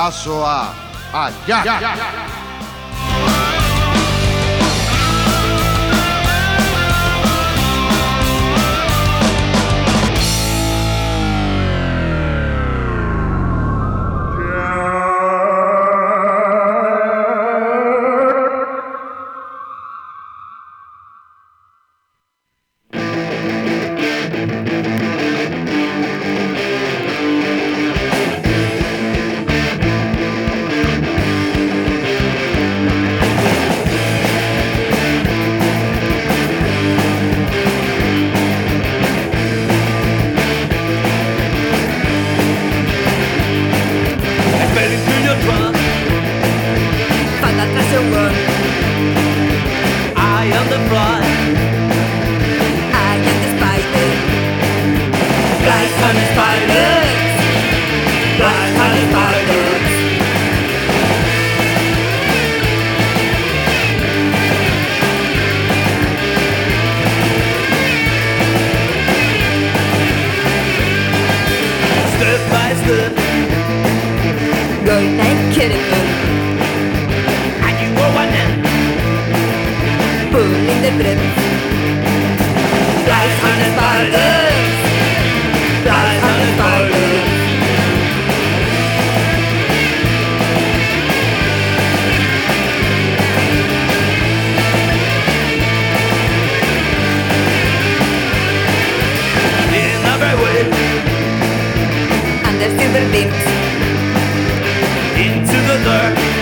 bidazoa allá. the silver beams. Into the dark.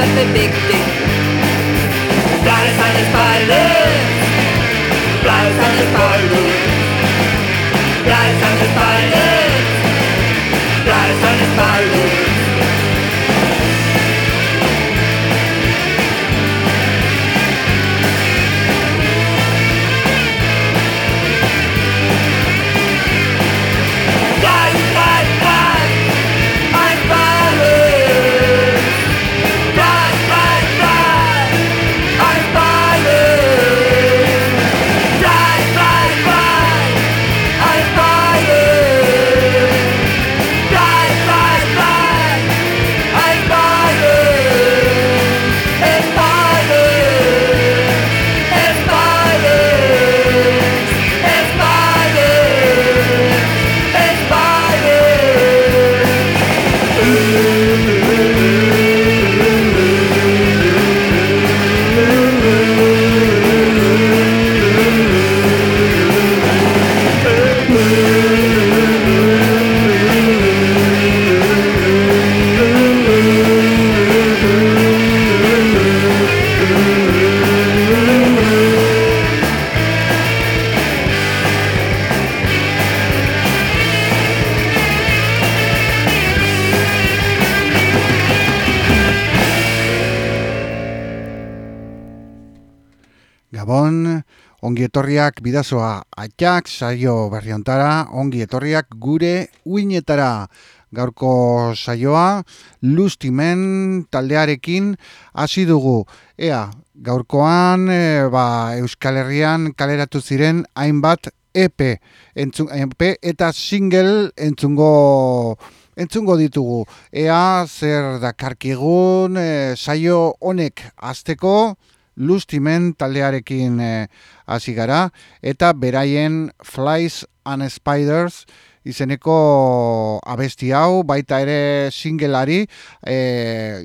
never predicted Blaues an der Spalte Blaues an der Spalte Blaues an der Spalte Blaues an etorriak bidazoa atxak saio berriontara, ongi etorriak gure uinetara gaurko saioa, lustimen taldearekin hasi dugu. Ea, gaurkoan e, ba, Euskal Herrian kaleratu ziren hainbat EP, entzun, EP eta single entzungo entzungo ditugu. Ea, zer dakarkigun e, saio honek azteko, lustimen taldearekin eh, hasi gara. Eta beraien Flies and Spiders izeneko abesti hau, baita ere singelari e,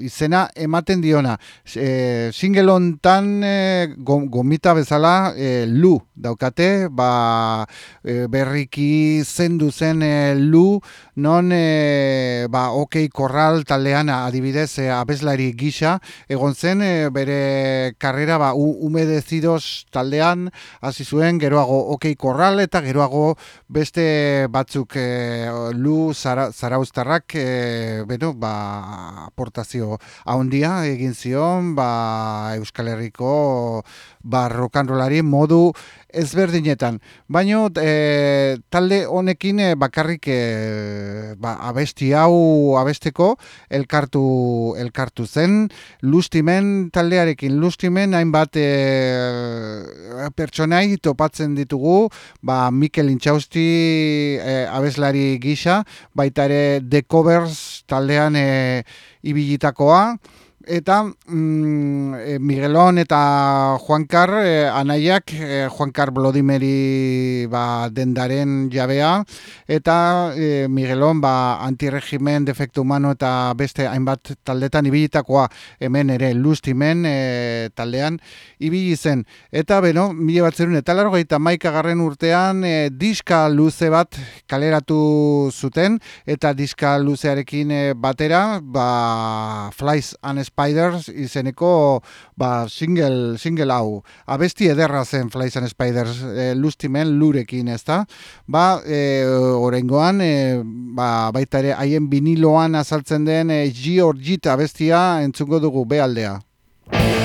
izena ematen diona. E, single hontan e, gomita bezala e, lu daukate, ba, e, berriki zendu zen e, lu, non e, ba, okei korral taldean adibidez e, abeslari gisa, egon zen e, bere karrera ba, umedezidoz taldean hasi zuen geroago okei korral eta geroago beste batzuk batzuk e, lu zara, zarauztarrak e, beno, ba, aportazio haundia egin zion ba, Euskal Herriko ba, rokanrolari modu ezberdinetan. Baina e, talde honekin e, bakarrik e, ba, abesti hau abesteko elkartu, elkartu zen. Lustimen taldearekin, lustimen hainbat e, pertsonai topatzen ditugu, ba, Mikel Intxausti e, abeslari gisa, baita ere The Covers taldean e, ibilitakoa, eta mm, e, Miguelon eta Juankar e, anaiak e, Juankar Blodimeri ba, dendaren jabea. Eta e, Miguelon ba, antiregimen defektu humano eta beste hainbat taldetan ibilitakoa hemen ere lustimen e, taldean ibili zen. Eta beno, mila bat zerun eta largo eta maika garren urtean e, diska luze bat kaleratu zuten. Eta diska luzearekin e, batera ba, Flies and Spiders izeneko ba, single, single hau. Abesti ederra zen Flies and Spiders e, lustimen lurekin, ez da? Ba, e, orengoan, e, ba, baita ere, haien biniloan azaltzen den e, G or abestia entzungo dugu bealdea. hemen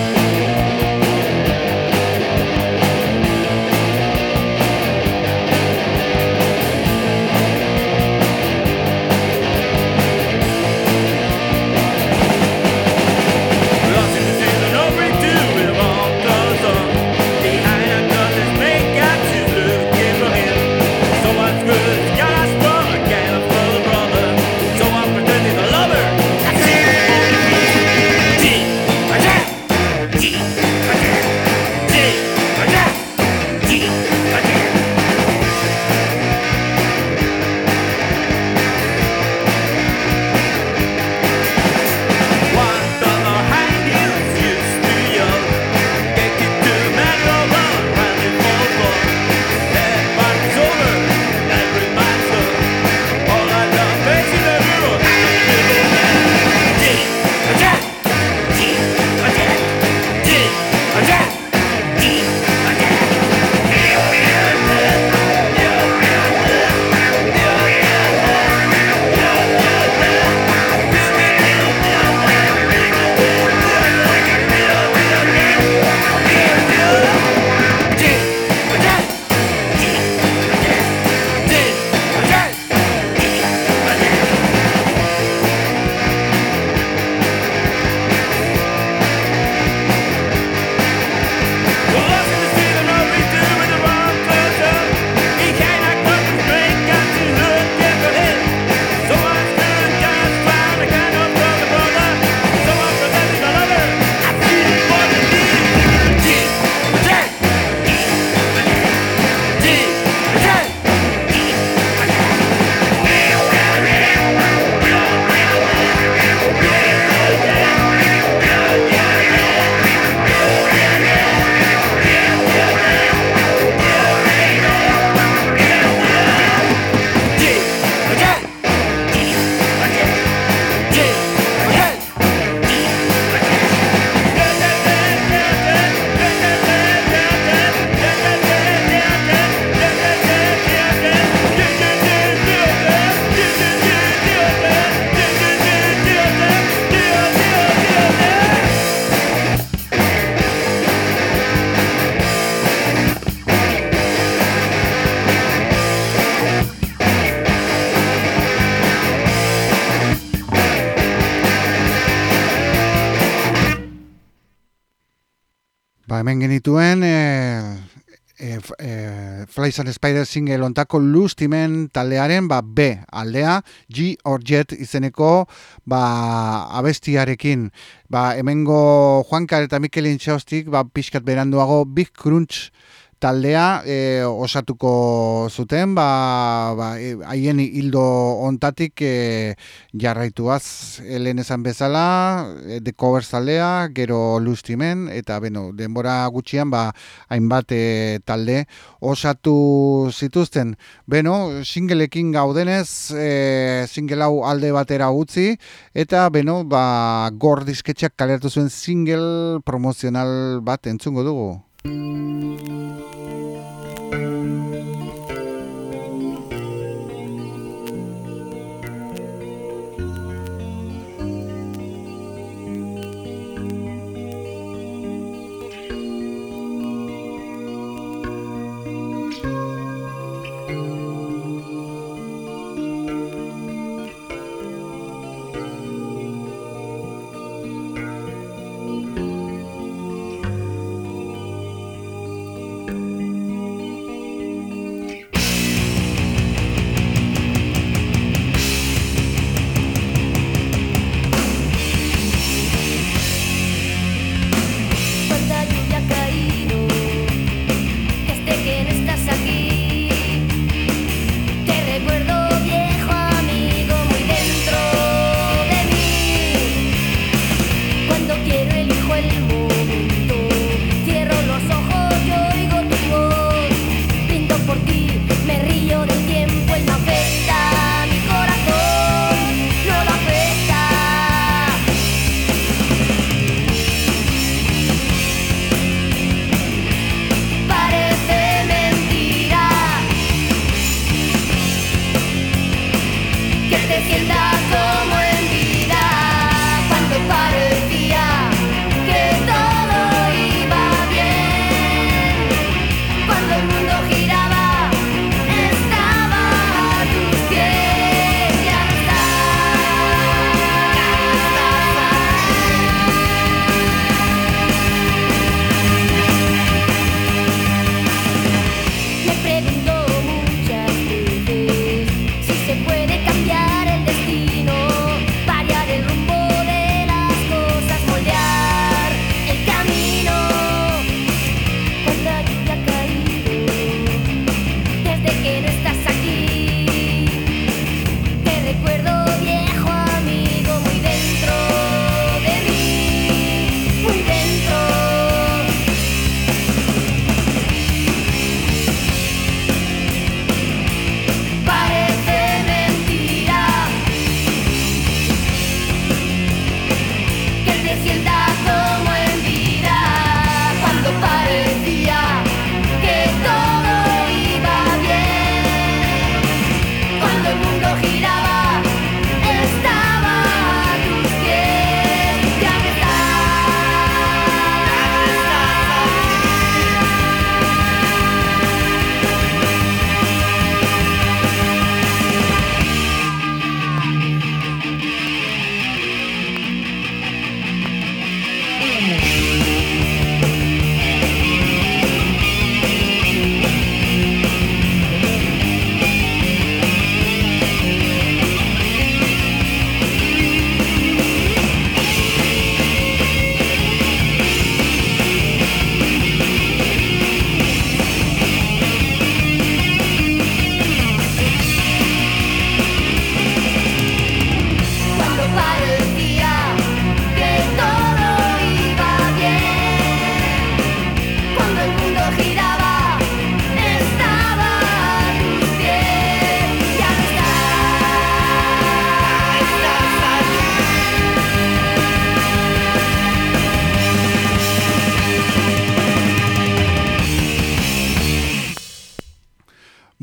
and Spider single ontako lustimen taldearen ba, B aldea G or Jet izeneko ba, abestiarekin. Ba, hemengo Juankar eta Mikelin Txaustik ba, pixkat beranduago Big Crunch taldea e, osatuko zuten, ba, ba, e, haien hildo ontatik e, jarraituaz helen esan bezala, e, de covers taldea, gero lustimen, eta beno, denbora gutxian, ba, hainbat e, talde osatu zituzten. Beno, singleekin gaudenez, e, single hau alde batera utzi, eta beno, ba, gor disketxak kalertu zuen single promozional bat entzungo dugu. Música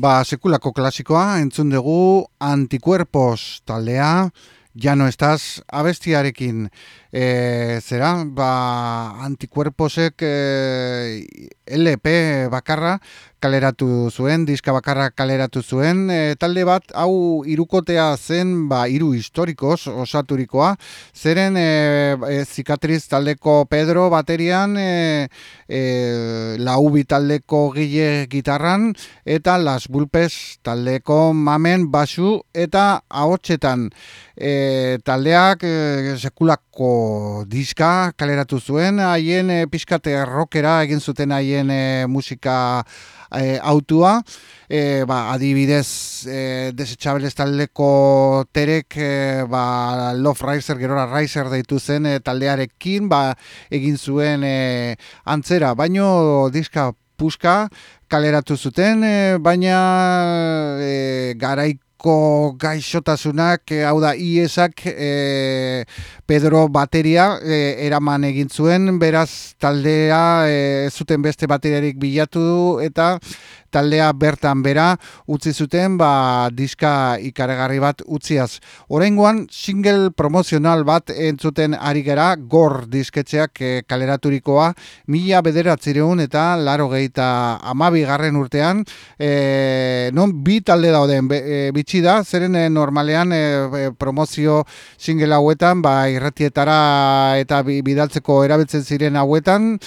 Ba, sekulako klasikoa, entzun dugu, antikuerpos taldea, ja no estaz, abestiarekin, e, zera, ba, antikuerposek e, LP bakarra, kaleratu zuen, diska bakarra kaleratu zuen, e, talde bat, hau irukotea zen, ba, iru historikoz, osaturikoa, zeren e, e, zikatriz taldeko Pedro baterian, e, e, laubi taldeko gile gitarran, eta las bulpes taldeko mamen basu, eta ahotsetan. E, taldeak e, sekulako diska kaleratu zuen, haien e, pixkate rockera egin zuten haien e, musika e, autua, e, ba, adibidez e, desechable taldeko terek e, ba, Love Riser, gerora Riser deitu zen e, taldearekin ba, egin zuen e, antzera, baino diska puska kaleratu zuten, e, baina e, garaik ko gaixotasunak, hau da, iesak e, Pedro bateria e, eraman egin zuen, beraz taldea e, zuten beste bateriarik bilatu eta taldea bertan bera utzi zuten ba, diska ikaragarri bat utziaz. Oraingoan single promozional bat entzuten ari gara gor disketxeak e, kaleraturikoa mila bederatzireun eta laro geita amabi garren urtean e, non bi talde dauden e, bitxi da, zeren e, normalean e, promozio single hauetan ba, irratietara eta bidaltzeko erabiltzen ziren hauetan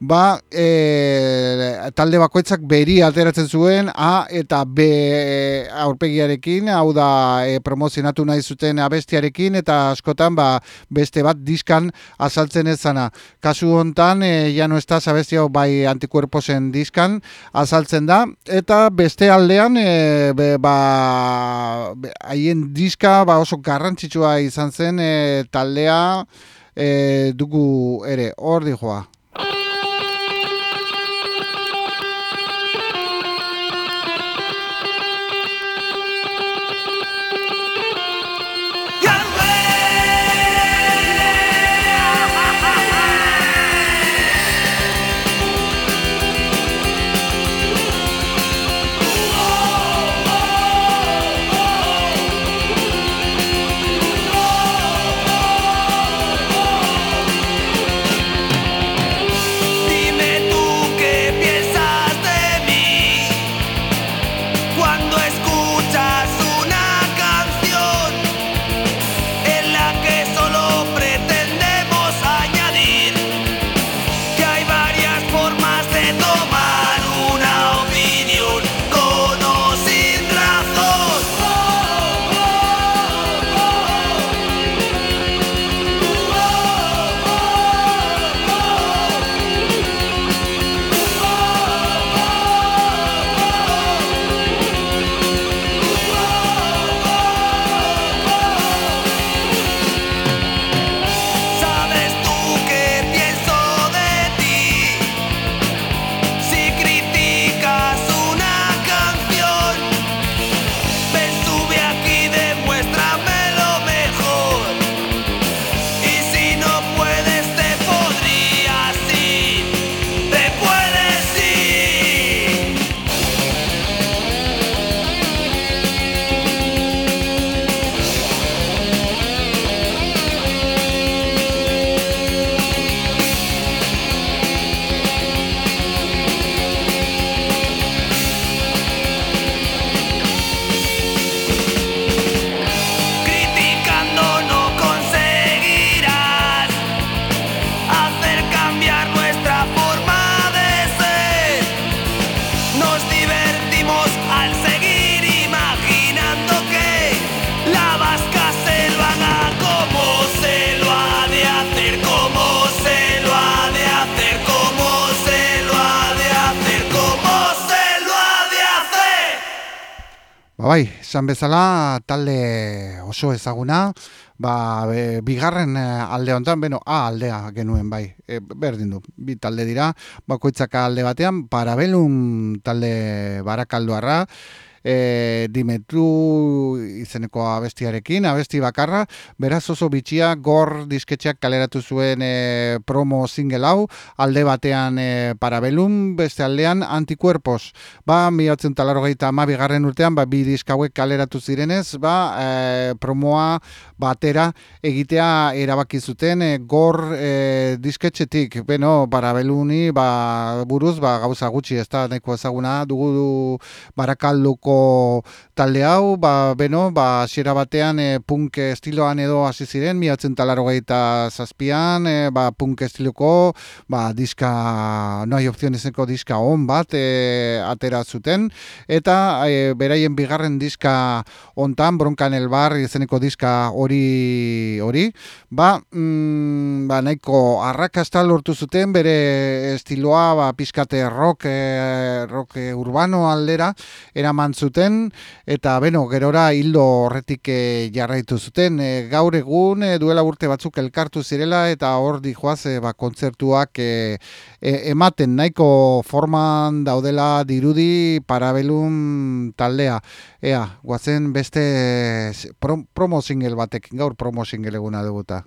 ba, e, talde bakoitzak beri ateratzen zuen A eta B aurpegiarekin, hau da e, promozionatu nahi zuten abestiarekin eta askotan ba, beste bat diskan azaltzen ez zana. Kasu hontan, e, ja no estaz abestia bai antikuerposen diskan azaltzen da eta beste aldean e, ba, haien diska ba, oso garrantzitsua izan zen e, taldea e, dugu ere, hor joa. Esan bezala talde oso ezaguna, ba, bigarren eh, alde honetan, beno, A aldea genuen, bai, e, berdin du, bi talde dira, bakoitzaka alde batean, parabelun talde barakalduarra, e, dimetru izeneko abestiarekin, abesti bakarra, beraz oso bitxia gor disketxeak kaleratu zuen e, promo single hau, alde batean e, parabelum, beste aldean antikuerpos. Ba, mi hotzen talaro gaita ama bigarren urtean, ba, bi diskauek kaleratu zirenez, ba, e, promoa batera egitea erabaki zuten e, gor e, disketxetik, beno, parabeluni, ba, buruz, ba, gauza gutxi, ez da, neko ezaguna, dugu du barakalduko talde hau, ba, beno, ba, siera batean e, punk estiloan edo hasi ziren, miatzen talaro gaita zazpian, e, ba, punk estiloko, ba, diska, no hai opzionezeko diska on bat, e, atera zuten, eta e, beraien bigarren diska ontan, bronkan elbar, izeneko diska hori, hori, ba, mm, ba, nahiko arrakasta lortu zuten, bere estiloa, ba, pizkate rock, e, rock urbano aldera, eraman zuten, eta beno, gerora hildo horretik e, jarraitu zuten. E, gaur egun e, duela urte batzuk elkartu zirela eta hor dijoaz e, ba, kontzertuak ematen nahiko forman daudela dirudi parabelun taldea. Ea, guazen beste promo single batek, gaur promo single eguna duguta.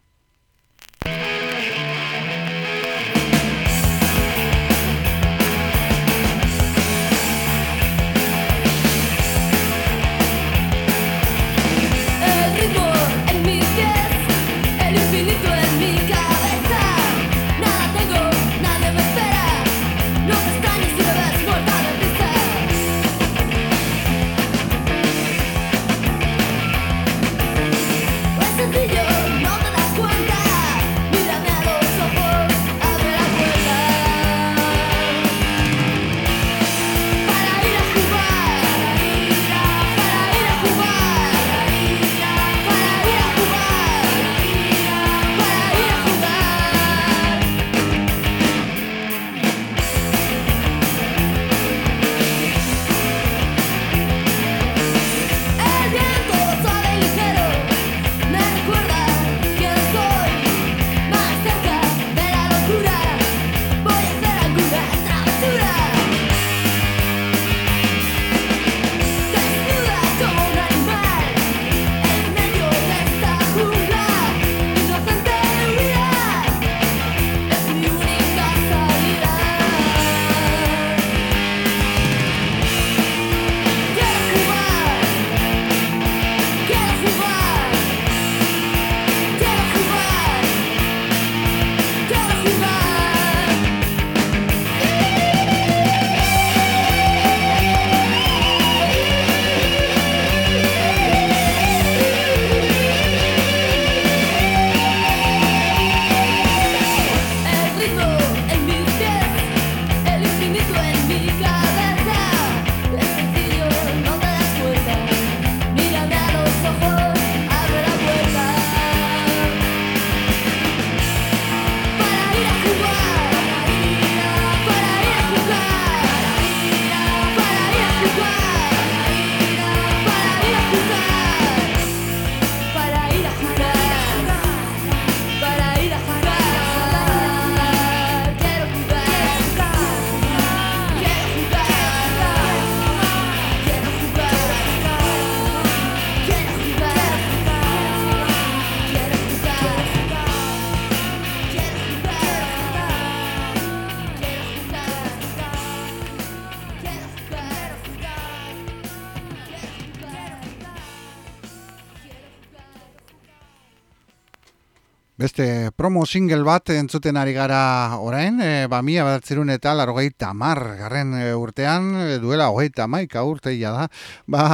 Beste promo single bat entzuten ari gara orain, e, ba mia batzerun eta larogei tamar garren e, urtean, e, duela hogei tamaika urteia da, ba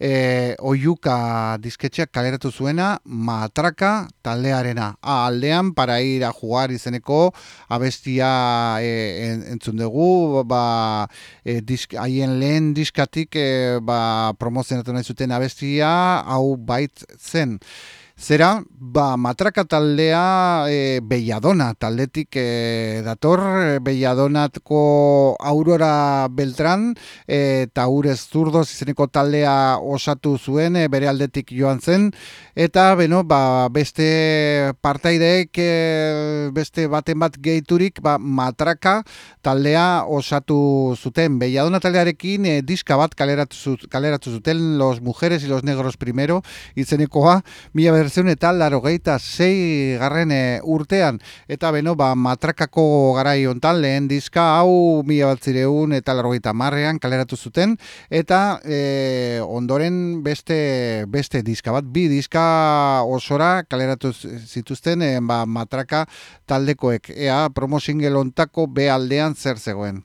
e, oiuka disketxeak kaleratu zuena matraka taldearena. A, aldean, para ir a jugar izeneko abestia e, entzun dugu, ba e, disk, haien lehen diskatik e, ba, promozionatu nahi zuten abestia, hau bait zen. Zera, ba, matraka taldea e, Belladona taldetik e, dator, e, Belladonatko Aurora Beltran e, eta urez zurdoz izeneko taldea osatu zuen e, bere aldetik joan zen, eta beno, ba, beste partaideek e, beste baten bat gehiturik ba, matraka taldea osatu zuten. Belladona taldearekin e, diska bat kaleratu, kaleratu zuten Los Mujeres y los Negros Primero izenekoa, mila ederzen eta laro geita zei garren eh, urtean. Eta beno, ba, matrakako garai ontan lehen diska hau mila batzireun eta laro geita marrean kaleratu zuten. Eta e, ondoren beste, beste diska bat, bi diska osora kaleratu zituzten e, ba, matraka taldekoek. Ea, promo single ontako behaldean zer zegoen.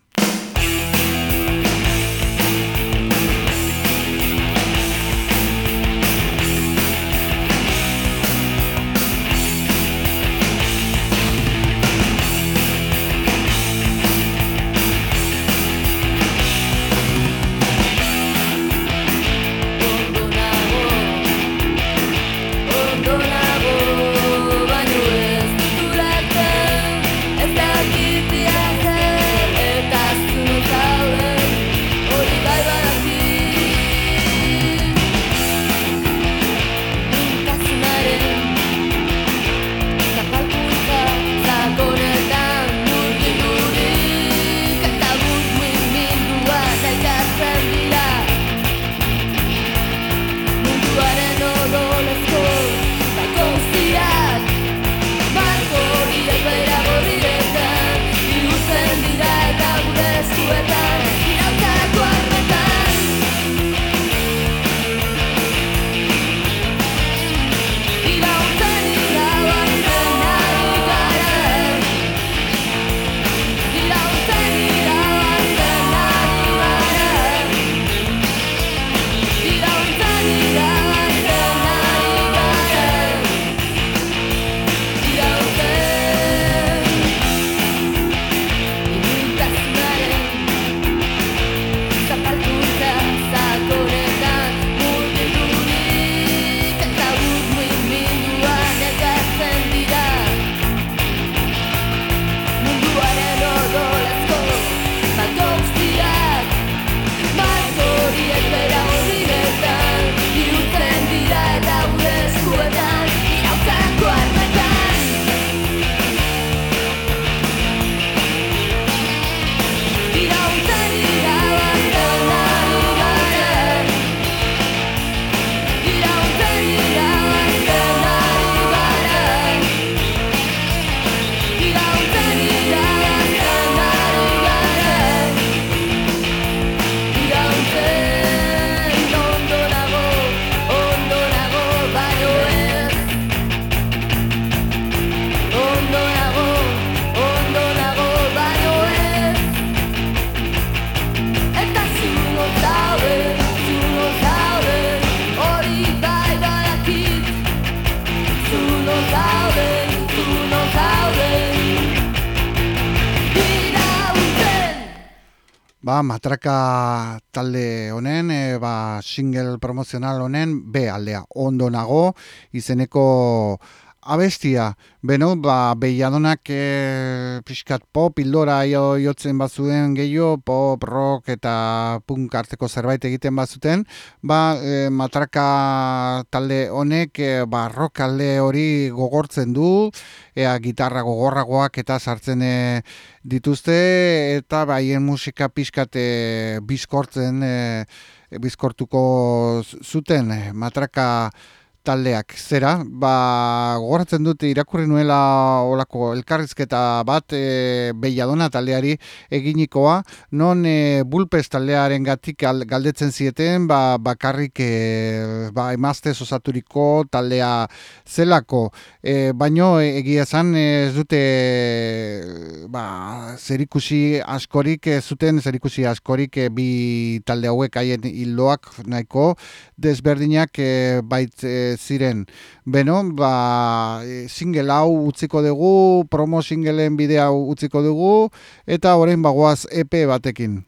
Matraka talde honen, e, ba, single promozional honen, be aldea, ondo nago, izeneko abestia, beno, ba, behiadonak e, pixkat pop, ildora jo, jotzen bazuen gehiago, pop, rock eta punk arteko zerbait egiten bazuten, ba, e, matraka talde honek, e, ba, rock alde hori gogortzen du, ea gitarra gogorragoak eta sartzen e, dituzte, eta baien musika pixkat e, bizkortzen, e, bizkortuko zuten, matraka taldeak zera, ba, gogoratzen dute irakurri nuela olako elkarrizketa bat e, Belladona taldeari eginikoa, non e, Bulpes taldearen gatik galdetzen zieten, ba, bakarrik e, ba, emazte osaturiko taldea zelako, e, baino egia esan ez dute ba, zerikusi askorik, zuten zerikusi askorik e, bi talde hauek haien hildoak nahiko, desberdinak e, bait e, ziren. Beno, ba, e, single hau utziko dugu, promo singleen bidea utziko dugu, eta orain bagoaz EP batekin.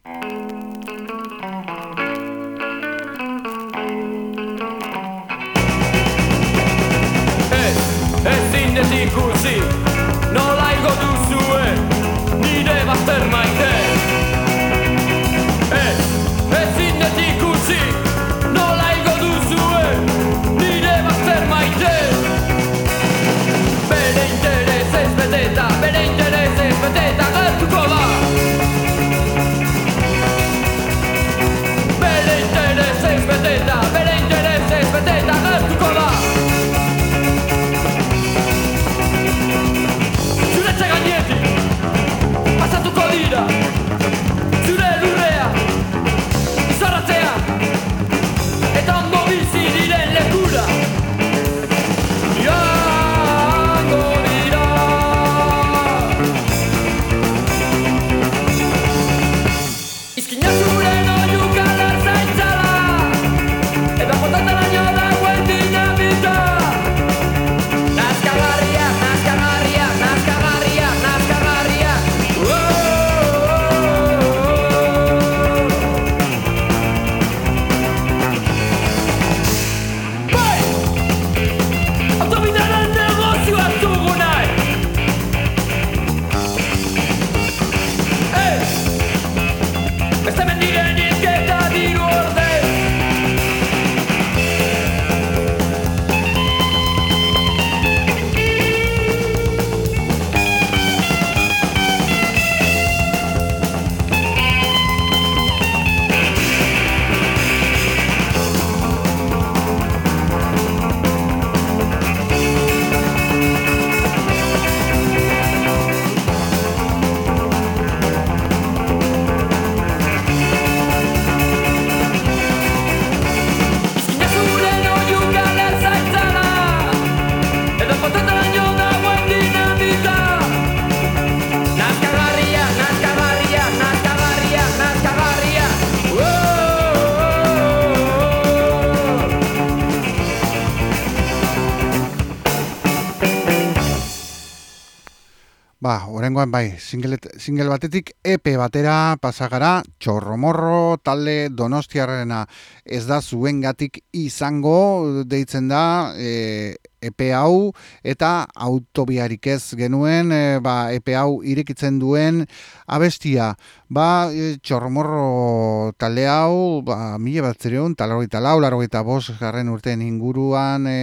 Horengoan bai, single, single batetik EP batera pasagara txorromorro talde donostiarrena ez da zuengatik izango deitzen da e, EP hau eta autobiarik ez genuen e, ba, EP hau irekitzen duen abestia. Ba, e, txorromorro talde hau, ba, mila bat zireun, talarroita lau, larroita bos garren urtean inguruan e,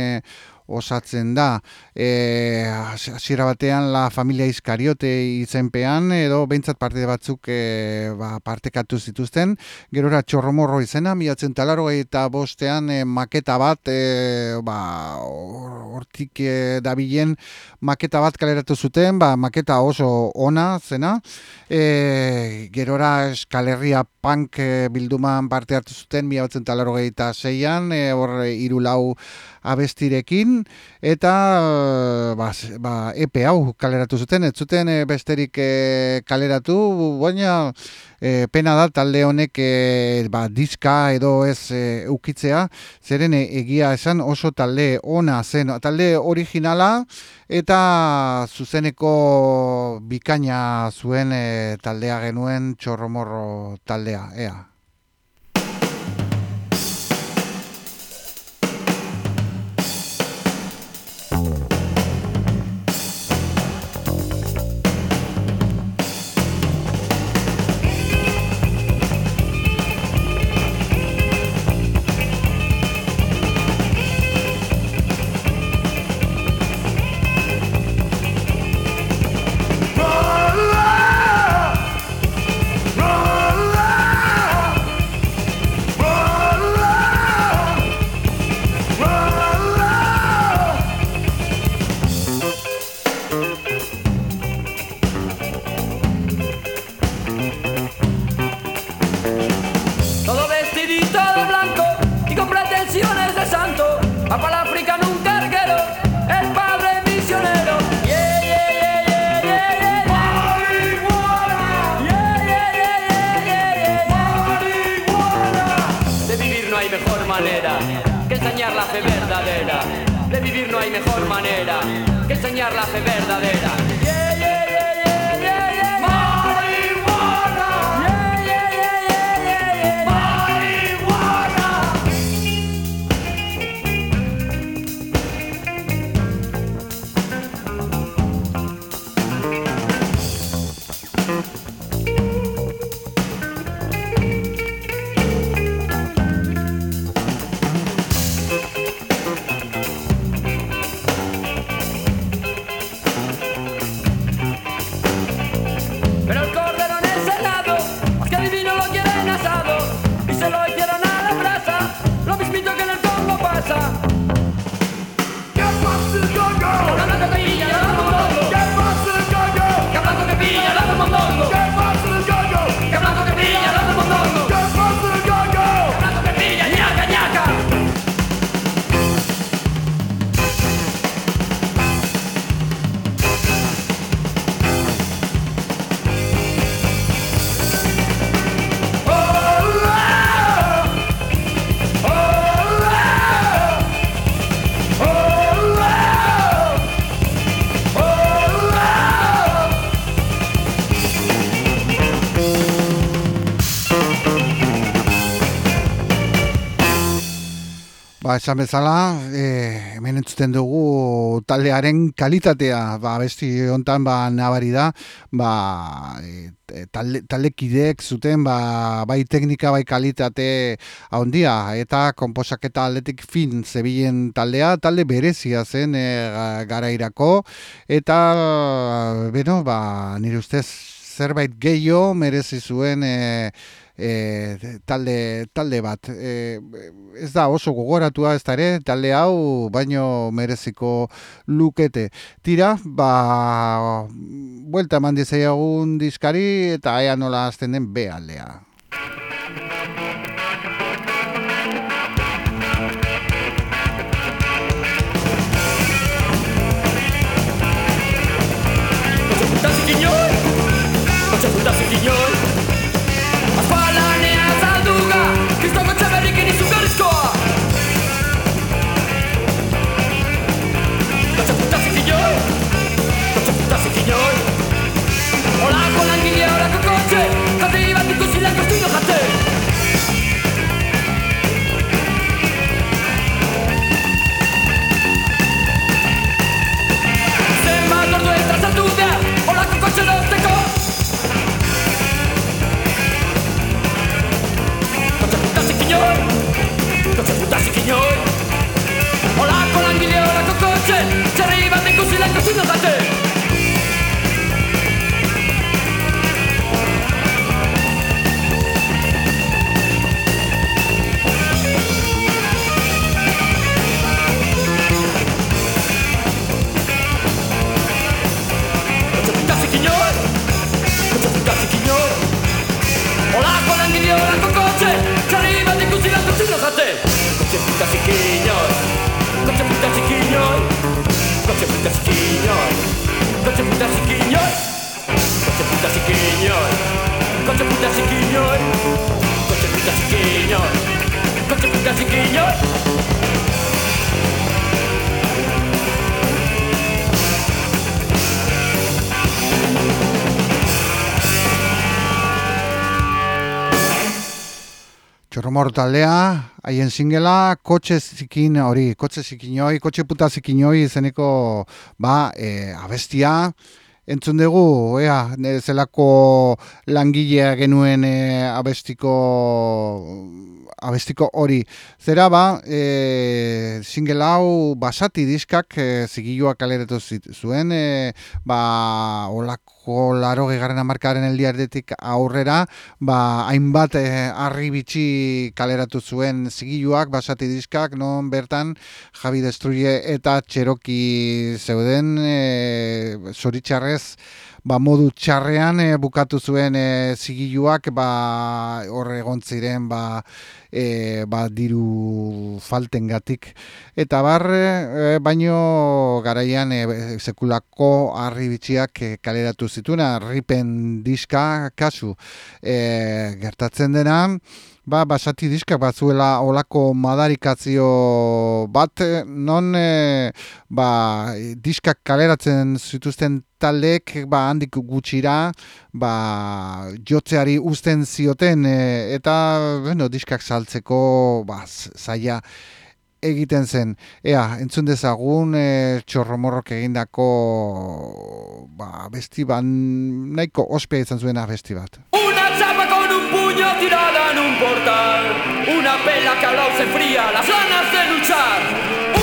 osatzen da. E, hasiera batean la familia Iskariote izenpean edo beintzat parte batzuk e, ba, partekatu zituzten. Gerora txorromorro izena, miatzen talaro eta bostean e, maketa bat e, ba, hortik e, dabilen maketa bat kaleratu zuten, ba, maketa oso ona zena. E, gerora eskalerria punk e, bilduman parte hartu zuten, miatzen talaro eta zeian, e, hor irulau abestirekin eta ba, ba, epe hau kaleratu zuten, ez zuten e, besterik e, kaleratu, baina e, pena da talde honek e, ba, diska edo ez e, ukitzea, zeren egia esan oso talde ona zen, talde originala eta zuzeneko bikaina zuen taldea genuen txorromorro taldea, ea. Ba, esan bezala, e, hemen entzuten dugu taldearen kalitatea, ba, besti hontan ba, nabari da, ba, e, talde, taldekideek zuten, ba, bai teknika, bai kalitate handia. Eta komposaketa aldetik fin zebilen taldea, talde berezia zen e, garairako, eta, beno, ba, nire ustez, zerbait gehiago merezi zuen, e, e, talde, talde bat. E, ez da oso gogoratua ez da ere, talde hau baino mereziko lukete. Tira, ba, buelta eman dizaiagun diskari eta aia nola azten den behaldea. Txorromor taldea, haien singela, kotxe zikin hori, kotxe zikin hori, kotxe puta zikin hori izeneko, ba, e, abestia, entzun dugu, ea, zelako langilea genuen e, abestiko, abestiko hori. Zera ba, e, single hau basati diskak e, zigilua kaleratu zuen, e, ba, olako urteko laro gegarren amarkaren eldiardetik aurrera, ba, hainbat eh, harri bitxi kaleratu zuen zigiluak, basati diskak, non bertan Javi Destruye eta Txeroki zeuden, e, zoritxarrez, ba, modu txarrean e, bukatu zuen e, zigiluak ba, horre egon ziren ba, e, ba, diru faltengatik. Eta bar e, baino garaian e, sekulako harri bitxiak e, kaleratu zituna ripen diska kasu. E, gertatzen dena ba, basati diska batzuela olako madarikazio bat non e, ba, diskak kaleratzen zituzten taldeek ba, handik gutxira ba, jotzeari uzten zioten e, eta bueno, diskak saltzeko ba, zaila egiten zen. Ea, entzun dezagun e, txorromorrok egindako ba, besti ban, nahiko ospea izan zuena besti bat. Una txapa con un puño tirada un portal Una pela que al se fría las ganas de luchar.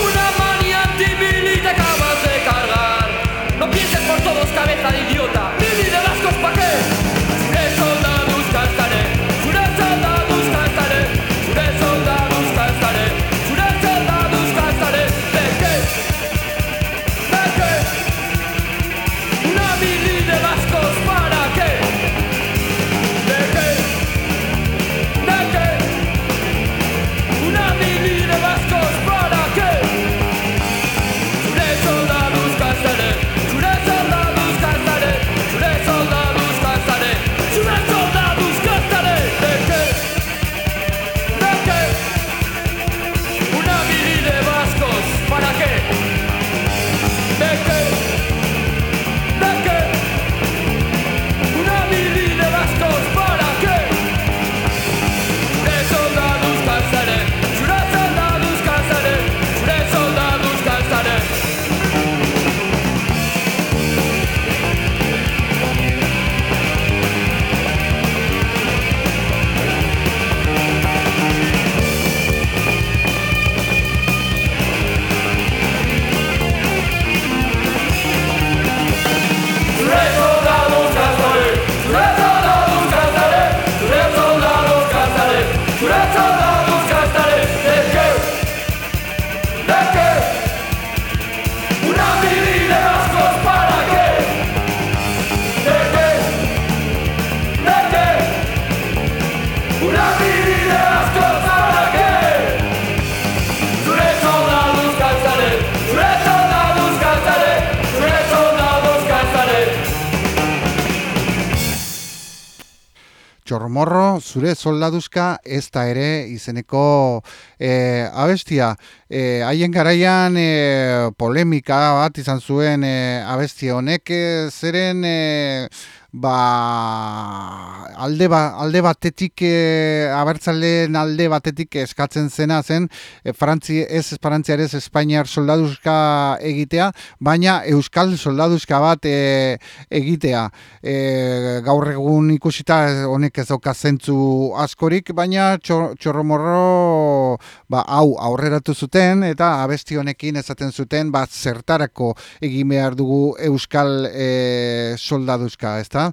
Una manía antimil y te acabas de cargar. No pienses por todos cabeza de idiota zure soldaduzka ez da ere izeneko e, abestia. E, haien garaian e, polemika bat izan zuen e, abestia honek zeren... E, ba, alde, ba, alde batetik e, abertzalen alde batetik eskatzen zena zen e, Frantzi, ez Frantziarez Espainiar soldaduzka egitea, baina Euskal soldaduzka bat e, egitea. E, gaur egun ikusita honek ez dauka zentzu askorik, baina txorromorro ba, hau aurreratu zuten eta abesti honekin esaten zuten bat zertarako egin behar dugu Euskal e, soldaduzka, ezta?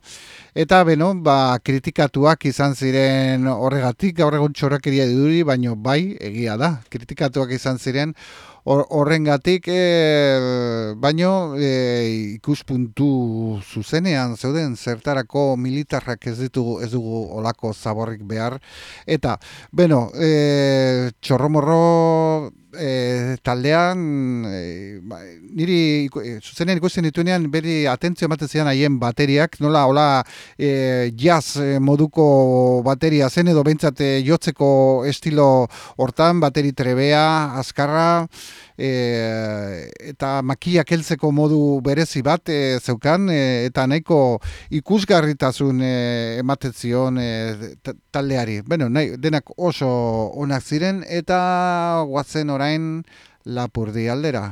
Eta beno, ba, kritikatuak izan ziren horregatik, gaur egun txorakeria diduri, baino bai, egia da, kritikatuak izan ziren horrengatik e, baino e, ikuspuntu zuzenean zeuden zertarako militarrak ez ditugu ez dugu olako zaborrik behar. Eta beno e, txorromorro e, taldean e, niri zuzenean ikusten dituenean beri atentzio ematen zian haien bateriak nola hola e, jazz moduko bateria zen edo bentsate jotzeko estilo hortan bateri trebea, azkarra e, eta makiak heltzeko modu berezi bat e, zeukan e, eta nahiko ikusgarritasun e, ematetzion e, taldeari. Beno, nahi, denak oso onak ziren eta guatzen orain lapurdi aldera.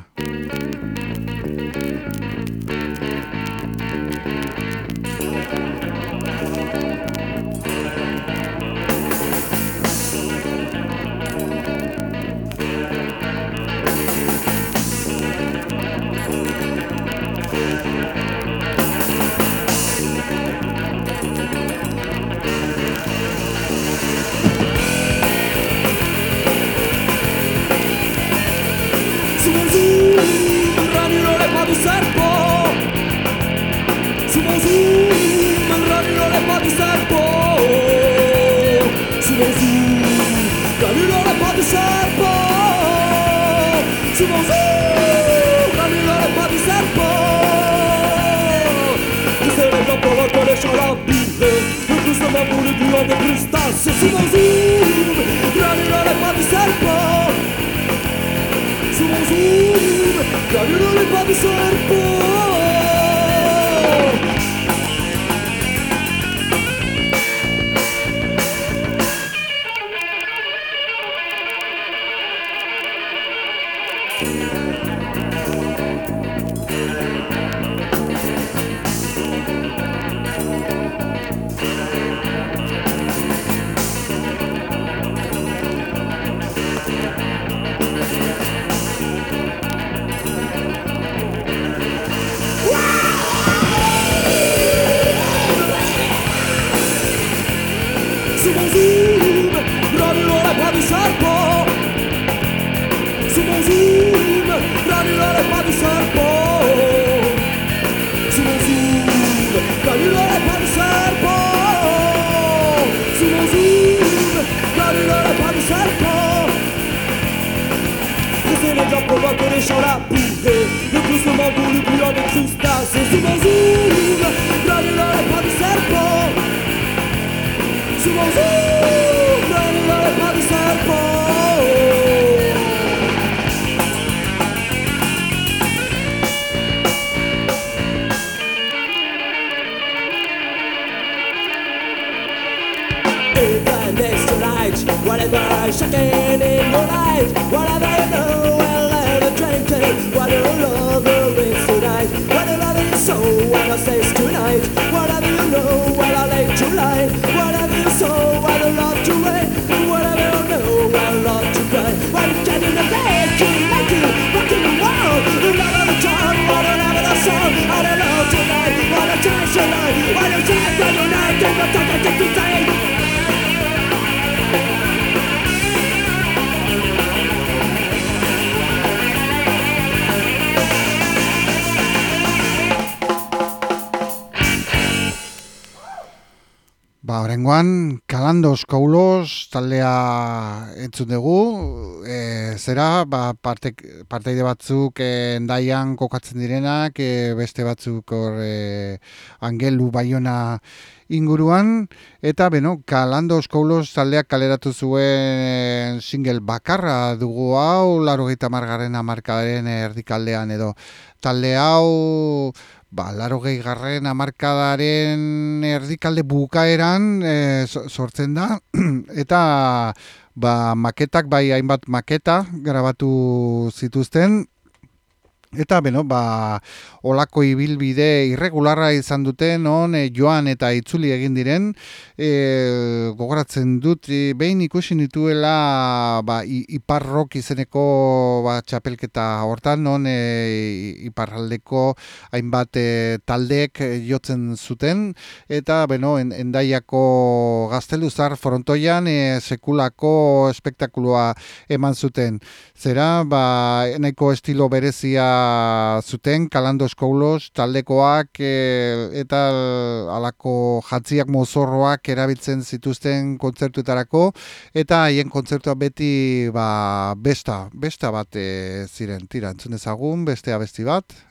Taldea entzun dugu, e, zera, ba, parte, parteide batzuk e, endaian kokatzen direnak, e, beste batzuk hor e, angelu baiona inguruan, eta beno, kalandoz kaulos taldeak kaleratu zuen single bakarra dugu hau, laro gita margarren amarkadaren erdikaldean edo. Talde hau, ba, laro gehi garren amarkadaren erdikalde bukaeran e, sortzen da, eta ba, maketak, bai hainbat maketa grabatu zituzten, Eta, beno, ba, olako ibilbide irregularra izan dute, non e, joan eta itzuli egin diren, e, gogoratzen dut, e, behin ikusi nituela ba, iparrok izeneko ba, txapelketa hortan, non e, iparraldeko hainbat e, taldeek jotzen zuten, eta, beno, en, endaiako gazteluzar frontoian e, sekulako espektakuloa eman zuten. Zera, ba, nahiko estilo berezia zuten kalando eskoulos taldekoak e, eta alako jatziak mozorroak erabiltzen zituzten kontzertuetarako. Eta haien kontzertua beti ba, besta, besta bat e, ziren. Tira, entzun ezagun, bestea besti bat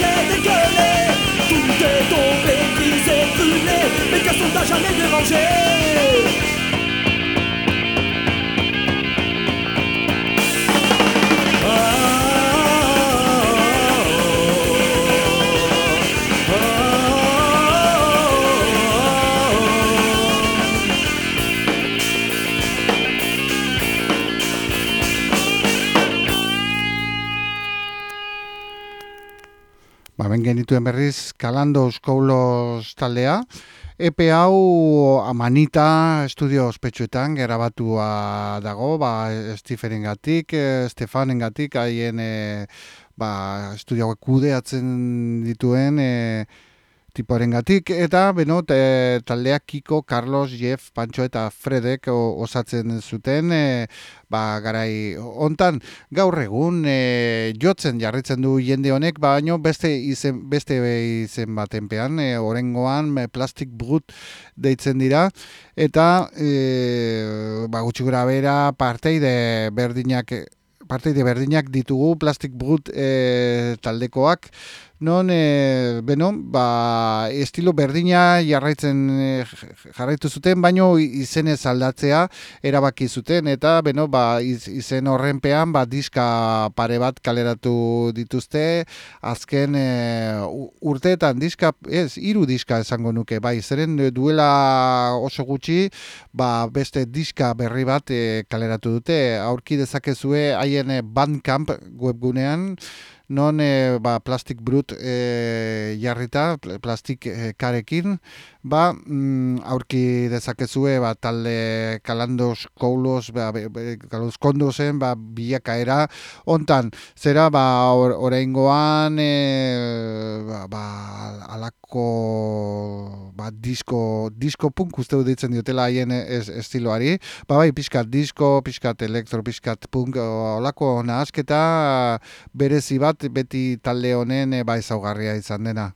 j'ai dégueulé Tout est tombé, brisé, brûlé Mais que sont t'a jamais dérangé. Genituen berriz Kalando Skoulos taldea. Epe hau amanita estudio ospetsuetan gerabatua dago, ba, Stephen gatik, Stefanen gatik, haien e, ba, estudio kudeatzen dituen e, tipoaren gatik, eta beno, taldeak Kiko, Carlos, Jeff, Pancho eta Fredek osatzen zuten, e, ba, garai hontan. Gaur egun e, jotzen jarritzen du jende honek, baino beste izen, beste izen batenpean, e, orengoan e, plastik brut deitzen dira, eta e, ba, gutxi gura bera parteide berdinak parteide berdinak ditugu plastik brut e, taldekoak, non e, beno, ba, estilo berdina jarraitzen e, jarraitu zuten, baino izenez aldatzea erabaki zuten. Eta beno, ba, izen horrenpean ba, diska pare bat kaleratu dituzte. Azken e, urteetan diska, ez, hiru diska esango nuke, bai, zeren duela oso gutxi, ba, beste diska berri bat e, kaleratu dute, aurki dezakezue haien bandcamp webgunean, non e, ba, plastik brut e, jarrita, plastik e, karekin, ba, mm, aurki dezakezue ba, talde kalandos koulos, ba, kalandos kondozen, ba, bilakaera, ontan, zera, ba, orain goan, e, ba, ba, alako, ba, disko, disko punk uste ditzen diotela haien estiloari, ba, bai, pixkat disko, pixkat elektro, pixkat punk, alako nahazketa, berezi bat, beti talde honen e, ba ezaugarria izan dena.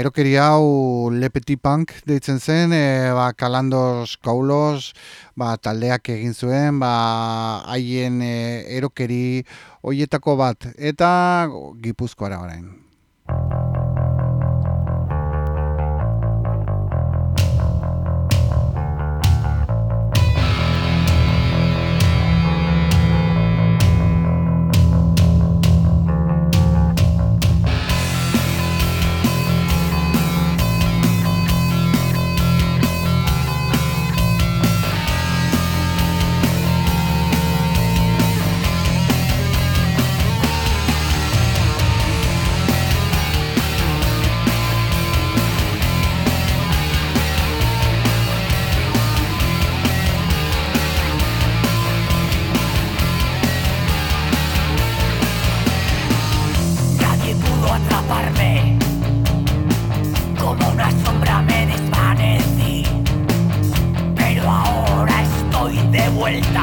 Erokeri hau lepeti punk deitzen zen, e, ba, kalandos kaulos, ba, taldeak egin zuen, ba, haien e, erokeri hoietako bat, eta gipuzkoara orain. vuelta.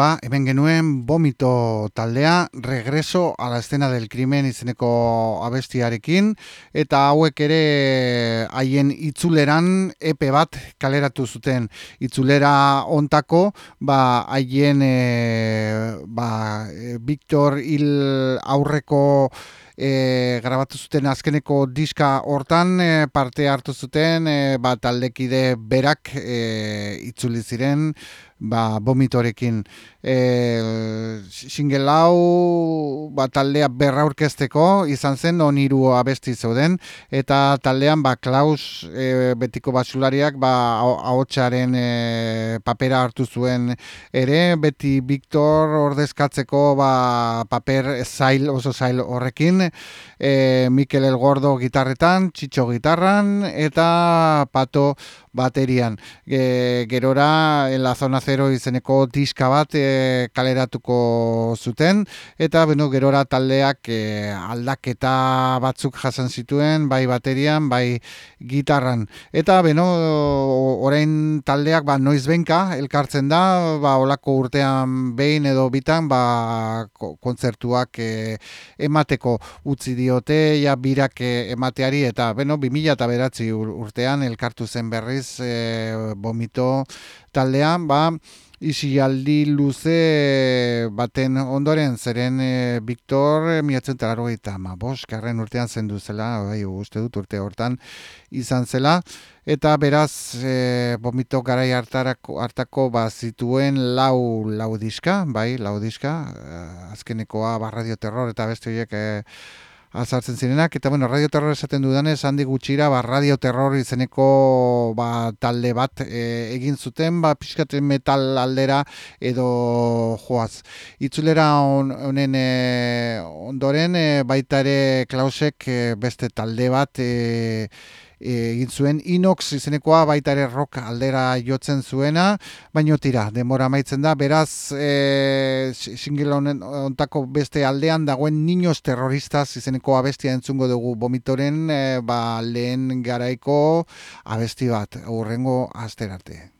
Ba, hemen genuen vomito taldea, regreso a la escena del crimen izeneko abestiarekin, eta hauek ere haien itzuleran epe bat kaleratu zuten. Itzulera ontako, ba, haien e, ba, Victor Hil aurreko e, grabatu zuten azkeneko diska hortan e, parte hartu zuten e, ba, taldekide berak e, itzuli ziren ba, vomitorekin e, single hau ba, taldea berra urkezteko izan zen oniru abesti zeuden. Eta taldean ba, Klaus e, betiko basulariak ba, ahotsaren e, papera hartu zuen ere. Beti Victor ordezkatzeko ba, paper zail oso zail horrekin. E, Mikel El Gordo gitarretan, Txitxo gitarran eta Pato baterian. E, gerora, en la zona zero izeneko diska bat e, kaleratuko zuten, eta bueno, gerora taldeak e, aldaketa batzuk jasan zituen, bai baterian, bai gitarran. Eta, bueno, orain taldeak ba, noiz benka, elkartzen da, ba, olako urtean behin edo bitan, ba, kontzertuak e, emateko utzi diote, ja birak emateari, eta, bueno, 2000 eta beratzi urtean elkartu zen berri berriz e, bomito taldean, ba, aldi luze baten ondoren, zeren e, Victor e, miatzen talaro eta ma, bos, karren urtean zendu zela, bai, uste dut urte hortan izan zela, eta beraz e, bomito garai hartarako, hartako ba, zituen lau, lau diska, bai, lau diska, azkenekoa ba, radio terror eta beste horiek e, azartzen zirenak, eta bueno, radio terror esaten dudanez, handi gutxira, ba, radio terror izeneko ba, talde bat e, egin zuten, ba, pixkaten metal aldera edo joaz. Itzulera honen e, ondoren, e, baita ere Klausek e, beste talde bat e, egin zuen inox izenekoa baita ere rock aldera jotzen zuena, baino tira, demora maitzen da, beraz e, single honen ontako beste aldean dagoen niños terroristas izeneko abestia entzungo dugu bomitoren e, ba, lehen garaiko abesti bat, aurrengo asterarte.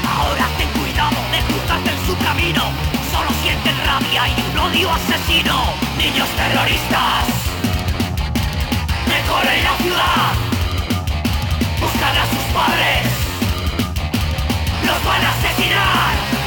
Ahora ten cuidado de cruzarte en su camino. Solo sienten rabia y un odio asesino. Niños terroristas. Recorren la ciudad. Buscan a sus padres. Los van a asesinar.